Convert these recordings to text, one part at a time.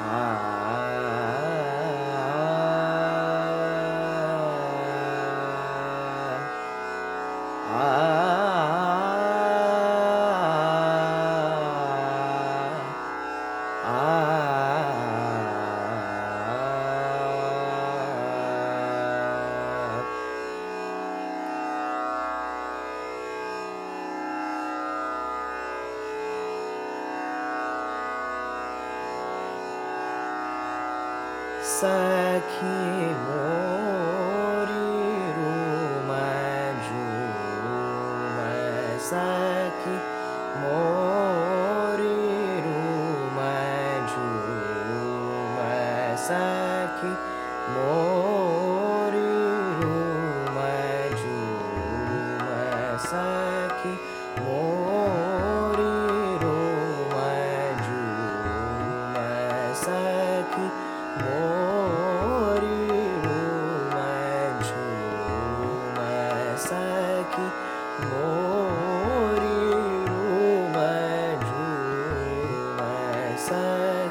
आ सखी सखी मोरी रूमजू सखी मोरी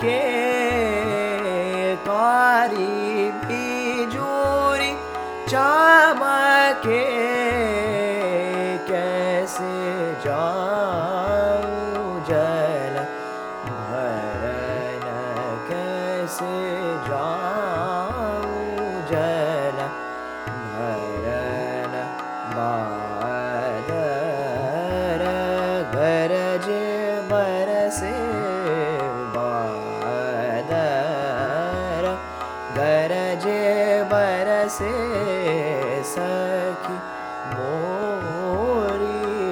चमके कारी बिजुरी चमके कैसे जाऊं जल भरन कैसे जाऊं बरसे सखी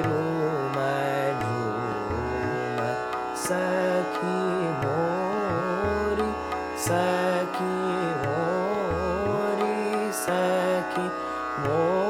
रूम झूम सखी मोरी सखी मोरी सखी मोरी